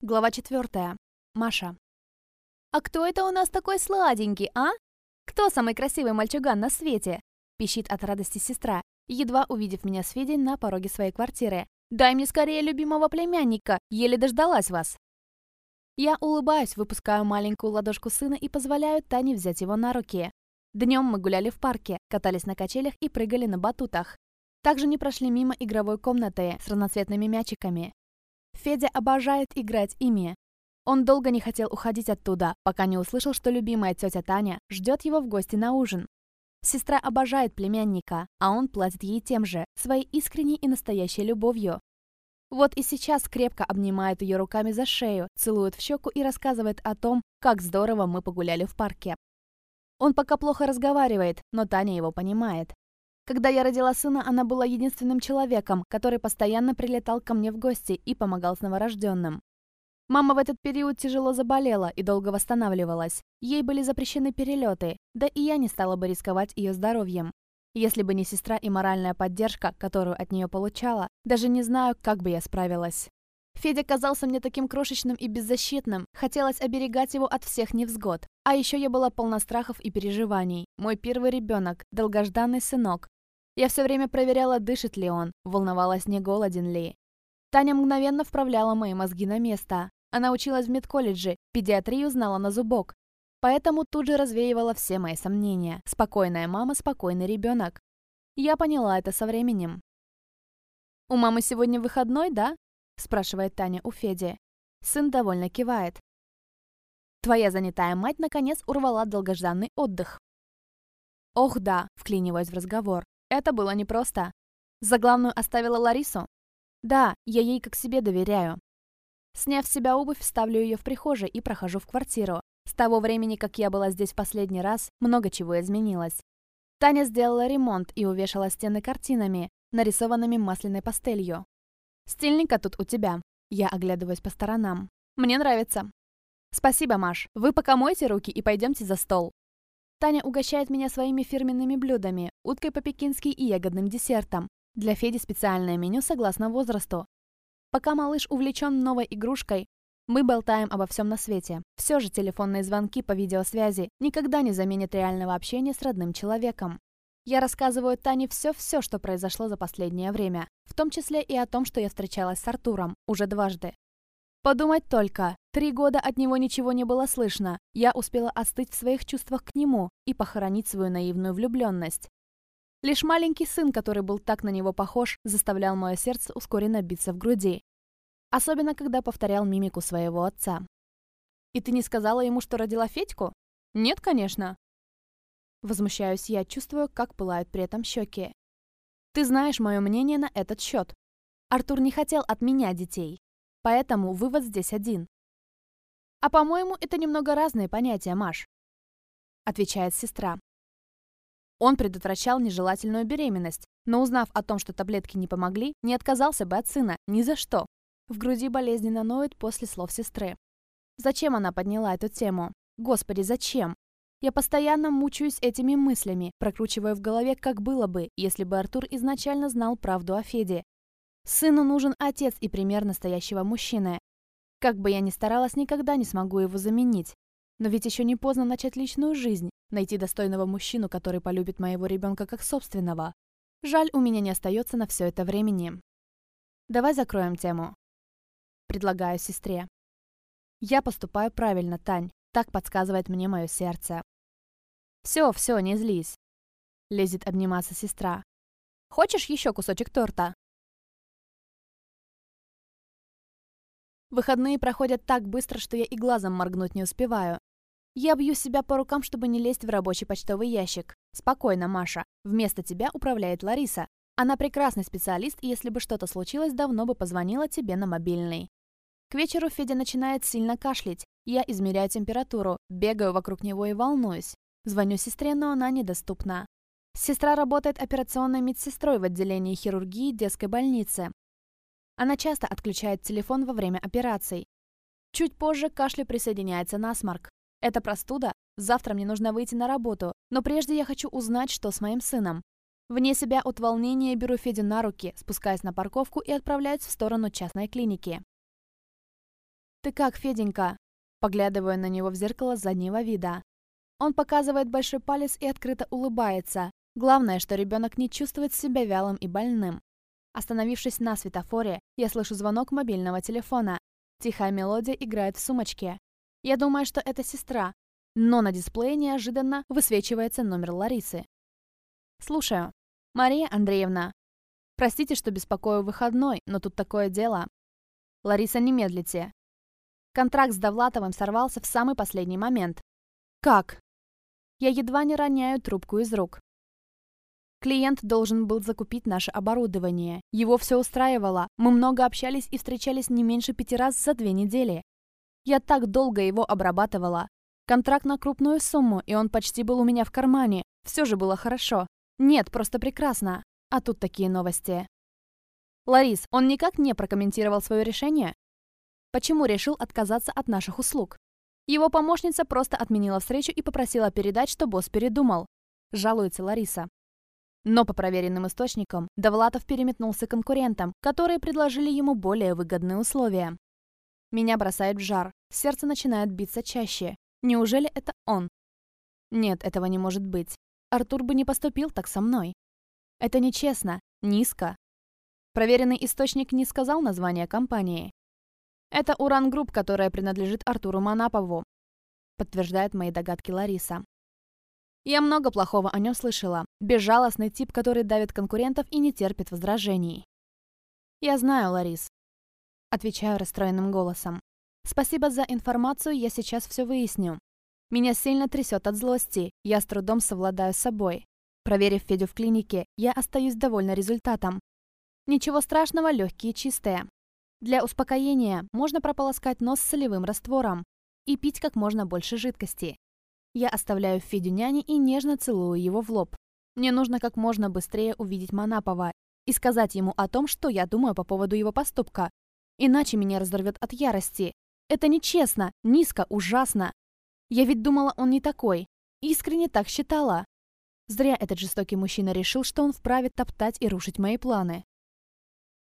Глава четвертая. Маша. «А кто это у нас такой сладенький, а? Кто самый красивый мальчуган на свете?» Пищит от радости сестра, едва увидев меня с Федей на пороге своей квартиры. «Дай мне скорее любимого племянника, еле дождалась вас!» Я улыбаюсь, выпускаю маленькую ладошку сына и позволяю Тане взять его на руки. Днем мы гуляли в парке, катались на качелях и прыгали на батутах. Также не прошли мимо игровой комнаты с разноцветными мячиками. Федя обожает играть ими. Он долго не хотел уходить оттуда, пока не услышал, что любимая тетя Таня ждет его в гости на ужин. Сестра обожает племянника, а он платит ей тем же, своей искренней и настоящей любовью. Вот и сейчас крепко обнимает ее руками за шею, целует в щеку и рассказывает о том, как здорово мы погуляли в парке. Он пока плохо разговаривает, но Таня его понимает. Когда я родила сына, она была единственным человеком, который постоянно прилетал ко мне в гости и помогал с новорожденным. Мама в этот период тяжело заболела и долго восстанавливалась. Ей были запрещены перелеты, да и я не стала бы рисковать ее здоровьем. Если бы не сестра и моральная поддержка, которую от нее получала, даже не знаю, как бы я справилась. Федя казался мне таким крошечным и беззащитным, хотелось оберегать его от всех невзгод. А еще я была полна страхов и переживаний. Мой первый ребенок, долгожданный сынок, я все время проверяла, дышит ли он, волновалась, не голоден ли. Таня мгновенно вправляла мои мозги на место. Она училась в медколледже, педиатрию знала на зубок. Поэтому тут же развеивала все мои сомнения. Спокойная мама, спокойный ребенок. Я поняла это со временем. «У мамы сегодня выходной, да?» спрашивает Таня у Феди. Сын довольно кивает. Твоя занятая мать наконец урвала долгожданный отдых. Ох да, вклиниваясь в разговор. Это было непросто. За главную оставила Ларису? Да, я ей как себе доверяю. Сняв с себя обувь, ставлю ее в прихожей и прохожу в квартиру. С того времени, как я была здесь последний раз, много чего изменилось. Таня сделала ремонт и увешала стены картинами, нарисованными масляной пастелью. «Стильненько тут у тебя». Я оглядываюсь по сторонам. «Мне нравится». «Спасибо, Маш. Вы пока мойте руки и пойдемте за стол». Таня угощает меня своими фирменными блюдами, уткой по-пекински и ягодным десертом. Для Феди специальное меню согласно возрасту. Пока малыш увлечен новой игрушкой, мы болтаем обо всем на свете. Все же телефонные звонки по видеосвязи никогда не заменят реального общения с родным человеком. Я рассказываю Тане все-все, что произошло за последнее время, в том числе и о том, что я встречалась с Артуром уже дважды. Подумать только, три года от него ничего не было слышно. Я успела остыть в своих чувствах к нему и похоронить свою наивную влюбленность. Лишь маленький сын, который был так на него похож, заставлял мое сердце ускоренно биться в груди. Особенно, когда повторял мимику своего отца. «И ты не сказала ему, что родила Федьку?» «Нет, конечно». Возмущаюсь я, чувствую, как пылают при этом щеки. «Ты знаешь мое мнение на этот счет. Артур не хотел от меня детей. Поэтому вывод здесь один. «А по-моему, это немного разные понятия, Маш», — отвечает сестра. Он предотвращал нежелательную беременность, но узнав о том, что таблетки не помогли, не отказался бы от сына, ни за что. В груди болезненно ноет после слов сестры. Зачем она подняла эту тему? Господи, зачем? Я постоянно мучаюсь этими мыслями, прокручивая в голове, как было бы, если бы Артур изначально знал правду о Феде, Сыну нужен отец и пример настоящего мужчины. Как бы я ни старалась, никогда не смогу его заменить. Но ведь еще не поздно начать личную жизнь, найти достойного мужчину, который полюбит моего ребенка как собственного. Жаль, у меня не остается на все это времени. Давай закроем тему. Предлагаю сестре. Я поступаю правильно, Тань. Так подсказывает мне мое сердце. Все, все, не злись. Лезет обниматься сестра. Хочешь еще кусочек торта? Выходные проходят так быстро, что я и глазом моргнуть не успеваю. Я бью себя по рукам, чтобы не лезть в рабочий почтовый ящик. Спокойно, Маша. Вместо тебя управляет Лариса. Она прекрасный специалист, и если бы что-то случилось, давно бы позвонила тебе на мобильный. К вечеру Федя начинает сильно кашлять. Я измеряю температуру, бегаю вокруг него и волнуюсь. Звоню сестре, но она недоступна. Сестра работает операционной медсестрой в отделении хирургии детской больницы. Она часто отключает телефон во время операций. Чуть позже к кашлю присоединяется насморк. Это простуда? Завтра мне нужно выйти на работу, но прежде я хочу узнать, что с моим сыном. Вне себя от волнения беру Федю на руки, спускаясь на парковку и отправляюсь в сторону частной клиники. «Ты как, Феденька?» Поглядываю на него в зеркало заднего вида. Он показывает большой палец и открыто улыбается. Главное, что ребенок не чувствует себя вялым и больным. Остановившись на светофоре, я слышу звонок мобильного телефона. Тихая мелодия играет в сумочке. Я думаю, что это сестра, но на дисплее неожиданно высвечивается номер Ларисы. Слушаю. Мария Андреевна. Простите, что беспокою выходной, но тут такое дело. Лариса, не медлите. Контракт с Довлатовым сорвался в самый последний момент. Как? Я едва не роняю трубку из рук. Клиент должен был закупить наше оборудование. Его все устраивало. Мы много общались и встречались не меньше пяти раз за две недели. Я так долго его обрабатывала. Контракт на крупную сумму, и он почти был у меня в кармане. Все же было хорошо. Нет, просто прекрасно. А тут такие новости. Ларис, он никак не прокомментировал свое решение? Почему решил отказаться от наших услуг? Его помощница просто отменила встречу и попросила передать, что босс передумал. Жалуется Лариса. Но по проверенным источникам, Довлатов переметнулся к конкурентам, которые предложили ему более выгодные условия. Меня бросает в жар, сердце начинает биться чаще. Неужели это он? Нет, этого не может быть. Артур бы не поступил так со мной. Это нечестно, низко. Проверенный источник не сказал название компании. Это Уран Групп, которая принадлежит Артуру Манапову, подтверждает мои догадки Лариса. Я много плохого о нем слышала. Безжалостный тип, который давит конкурентов и не терпит возражений. Я знаю, Ларис. Отвечаю расстроенным голосом. Спасибо за информацию, я сейчас все выясню. Меня сильно трясет от злости, я с трудом совладаю с собой. Проверив Федю в клинике, я остаюсь довольна результатом. Ничего страшного, легкие чистые. Для успокоения можно прополоскать нос солевым раствором и пить как можно больше жидкости. Я оставляю Федю няне и нежно целую его в лоб. Мне нужно как можно быстрее увидеть Манапова и сказать ему о том, что я думаю по поводу его поступка. Иначе меня разорвет от ярости. Это нечестно, низко, ужасно. Я ведь думала, он не такой. Искренне так считала. Зря этот жестокий мужчина решил, что он вправе топтать и рушить мои планы.